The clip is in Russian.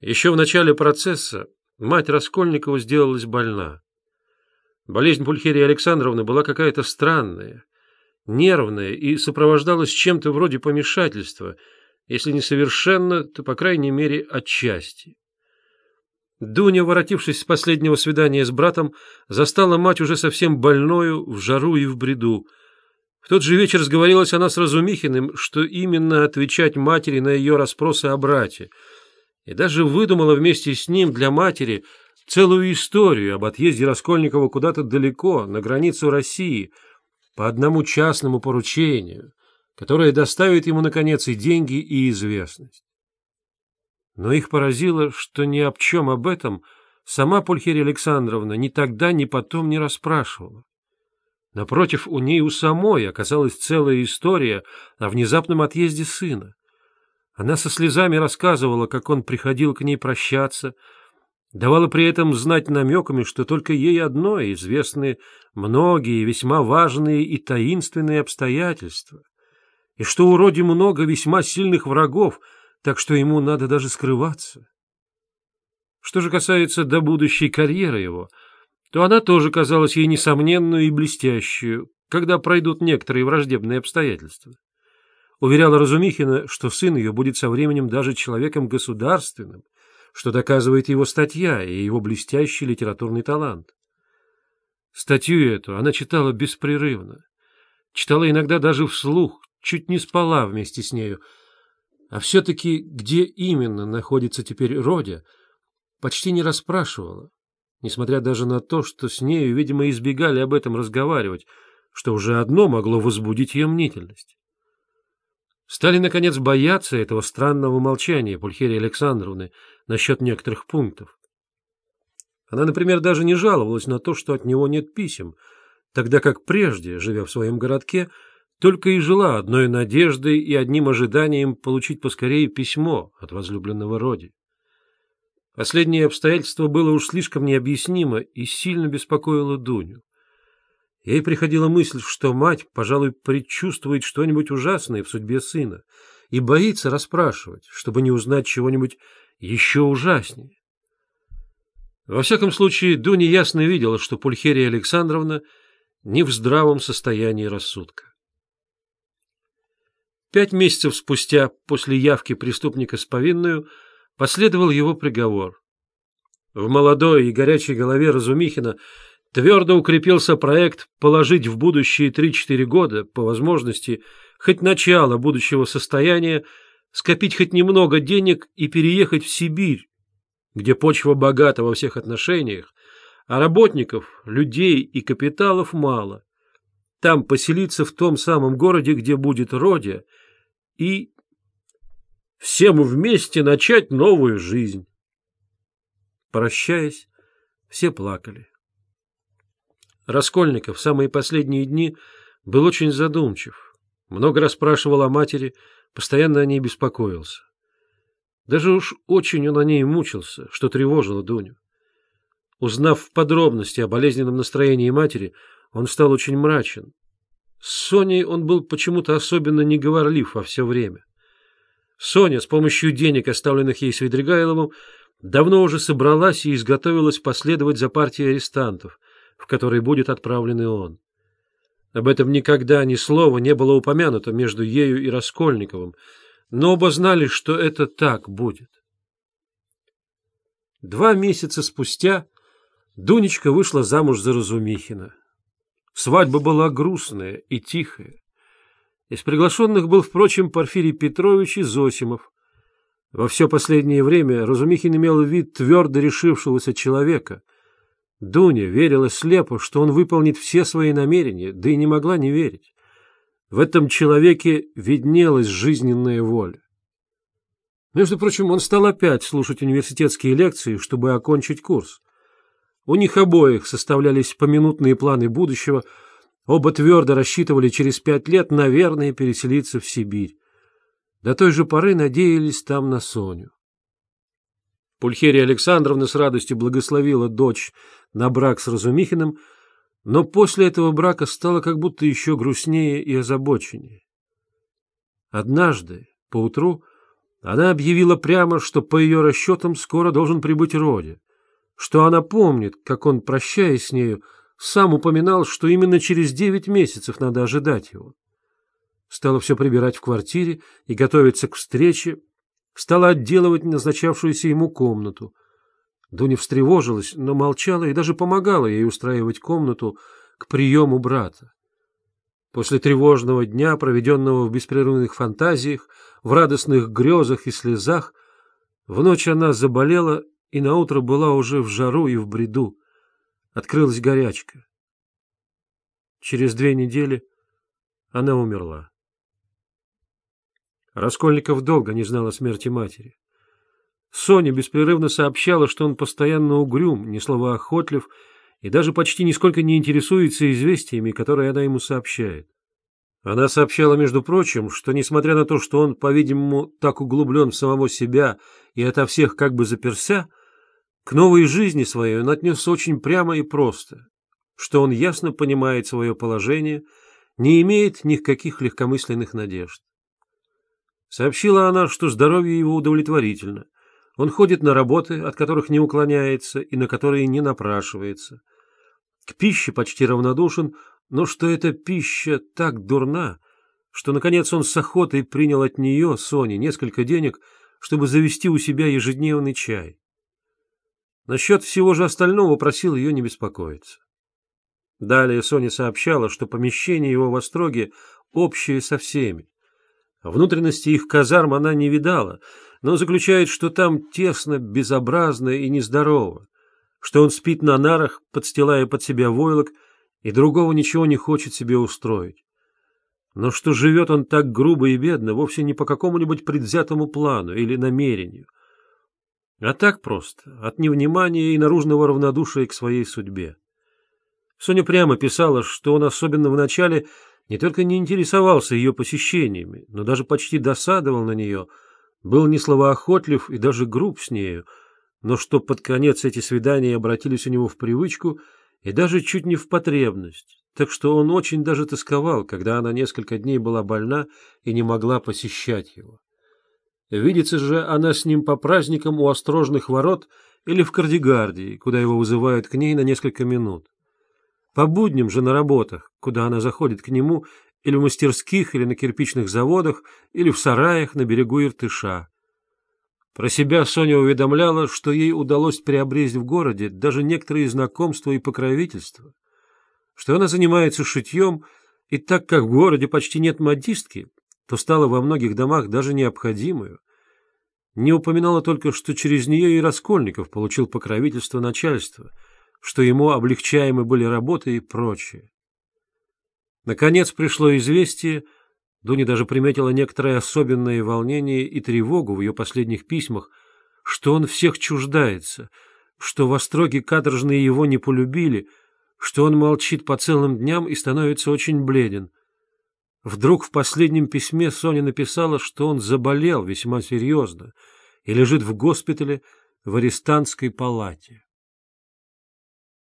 Еще в начале процесса мать Раскольникова сделалась больна. Болезнь Пульхерии Александровны была какая-то странная, нервная и сопровождалась чем-то вроде помешательства, если не совершенно, то, по крайней мере, отчасти. Дуня, воротившись с последнего свидания с братом, застала мать уже совсем больною, в жару и в бреду. В тот же вечер сговорилась она с Разумихиным, что именно отвечать матери на ее расспросы о брате, и даже выдумала вместе с ним для матери целую историю об отъезде Раскольникова куда-то далеко, на границу России, по одному частному поручению, которое доставит ему, наконец, и деньги, и известность. Но их поразило, что ни об чем об этом сама Пульхерия Александровна ни тогда, ни потом не расспрашивала. Напротив, у ней у самой оказалась целая история о внезапном отъезде сына. Она со слезами рассказывала, как он приходил к ней прощаться, давала при этом знать намеками, что только ей одной известны многие весьма важные и таинственные обстоятельства, и что у Роди много весьма сильных врагов — так что ему надо даже скрываться. Что же касается до будущей карьеры его, то она тоже казалась ей несомненную и блестящую, когда пройдут некоторые враждебные обстоятельства. Уверяла Разумихина, что сын ее будет со временем даже человеком государственным, что доказывает его статья и его блестящий литературный талант. Статью эту она читала беспрерывно, читала иногда даже вслух, чуть не спала вместе с нею, а все-таки где именно находится теперь Родя, почти не расспрашивала, несмотря даже на то, что с нею, видимо, избегали об этом разговаривать, что уже одно могло возбудить ее мнительность. Стали, наконец, бояться этого странного молчания Пульхерии Александровны насчет некоторых пунктов. Она, например, даже не жаловалась на то, что от него нет писем, тогда как прежде, живя в своем городке, только и жила одной надеждой и одним ожиданием получить поскорее письмо от возлюбленного Роди. Последнее обстоятельство было уж слишком необъяснимо и сильно беспокоило Дуню. Ей приходила мысль, что мать, пожалуй, предчувствует что-нибудь ужасное в судьбе сына и боится расспрашивать, чтобы не узнать чего-нибудь еще ужаснее. Во всяком случае, Дуня ясно видела, что Пульхерия Александровна не в здравом состоянии рассудка. Пять месяцев спустя, после явки преступника с повинную, последовал его приговор. В молодой и горячей голове Разумихина твердо укрепился проект положить в будущие 3-4 года, по возможности, хоть начало будущего состояния, скопить хоть немного денег и переехать в Сибирь, где почва богата во всех отношениях, а работников, людей и капиталов мало. Там поселиться в том самом городе, где будет Родя, и всем вместе начать новую жизнь. Прощаясь, все плакали. Раскольников в самые последние дни был очень задумчив, много расспрашивал о матери, постоянно о ней беспокоился. Даже уж очень он о ней мучился, что тревожило Дуню. Узнав в подробности о болезненном настроении матери, он стал очень мрачен, с Соней он был почему-то особенно неговорлив во все время. Соня с помощью денег, оставленных ей Свидригайловым, давно уже собралась и изготовилась последовать за партией арестантов, в которой будет отправлен и он. Об этом никогда ни слова не было упомянуто между ею и Раскольниковым, но оба знали, что это так будет. Два месяца спустя Дунечка вышла замуж за Разумихина. Свадьба была грустная и тихая. Из приглашенных был, впрочем, Порфирий Петрович и Зосимов. Во все последнее время Разумихин имел вид твердо решившегося человека. Дуня верила слепо, что он выполнит все свои намерения, да и не могла не верить. В этом человеке виднелась жизненная воля. Между прочим, он стал опять слушать университетские лекции, чтобы окончить курс. У них обоих составлялись поминутные планы будущего, оба твердо рассчитывали через пять лет, наверное, переселиться в Сибирь. До той же поры надеялись там на Соню. Пульхерия Александровна с радостью благословила дочь на брак с Разумихиным, но после этого брака стало как будто еще грустнее и озабоченнее. Однажды, поутру, Она объявила прямо, что по ее расчетам скоро должен прибыть Роди, что она помнит, как он, прощаясь с нею, сам упоминал, что именно через девять месяцев надо ожидать его. Стала все прибирать в квартире и готовиться к встрече, стала отделывать назначавшуюся ему комнату. Дуня встревожилась, но молчала и даже помогала ей устраивать комнату к приему брата. После тревожного дня, проведенного в беспрерывных фантазиях, в радостных грезах и слезах, в ночь она заболела и наутро была уже в жару и в бреду. Открылась горячка. Через две недели она умерла. Раскольников долго не знал о смерти матери. Соня беспрерывно сообщала, что он постоянно угрюм, не словоохотлив и даже почти нисколько не интересуется известиями, которые она ему сообщает. Она сообщала, между прочим, что, несмотря на то, что он, по-видимому, так углублен в самого себя и ото всех как бы заперся, к новой жизни своей он отнесся очень прямо и просто, что он ясно понимает свое положение, не имеет никаких легкомысленных надежд. Сообщила она, что здоровье его удовлетворительно. Он ходит на работы, от которых не уклоняется и на которые не напрашивается. К пище почти равнодушен, но что эта пища так дурна, что, наконец, он с охотой принял от нее, Сони, несколько денег, чтобы завести у себя ежедневный чай. Насчет всего же остального просил ее не беспокоиться. Далее Соня сообщала, что помещение его в Остроге общее со всеми. Внутренности их казарм она не видала, но заключает, что там тесно, безобразно и нездорово, что он спит на нарах, подстилая под себя войлок, и другого ничего не хочет себе устроить. Но что живет он так грубо и бедно вовсе не по какому-нибудь предвзятому плану или намерению, а так просто, от невнимания и наружного равнодушия к своей судьбе. Соня прямо писала, что он особенно в начале не только не интересовался ее посещениями, но даже почти досадовал на нее, был несловоохотлив и даже груб с нею, но что под конец эти свидания обратились у него в привычку и даже чуть не в потребность, так что он очень даже тосковал, когда она несколько дней была больна и не могла посещать его. Видится же она с ним по праздникам у острожных ворот или в Кардигардии, куда его вызывают к ней на несколько минут. По будням же на работах, куда она заходит к нему, или в мастерских, или на кирпичных заводах, или в сараях на берегу Иртыша. Про себя Соня уведомляла, что ей удалось приобрести в городе даже некоторые знакомства и покровительства, что она занимается шитьем, и так как в городе почти нет модистки, то стала во многих домах даже необходимую. Не упоминала только, что через нее и Раскольников получил покровительство начальства — что ему облегчаемы были работы и прочее. Наконец пришло известие, Дуня даже приметила некоторое особенное волнение и тревогу в ее последних письмах, что он всех чуждается, что в Остроге каторжные его не полюбили, что он молчит по целым дням и становится очень бледен. Вдруг в последнем письме Соня написала, что он заболел весьма серьезно и лежит в госпитале в арестантской палате.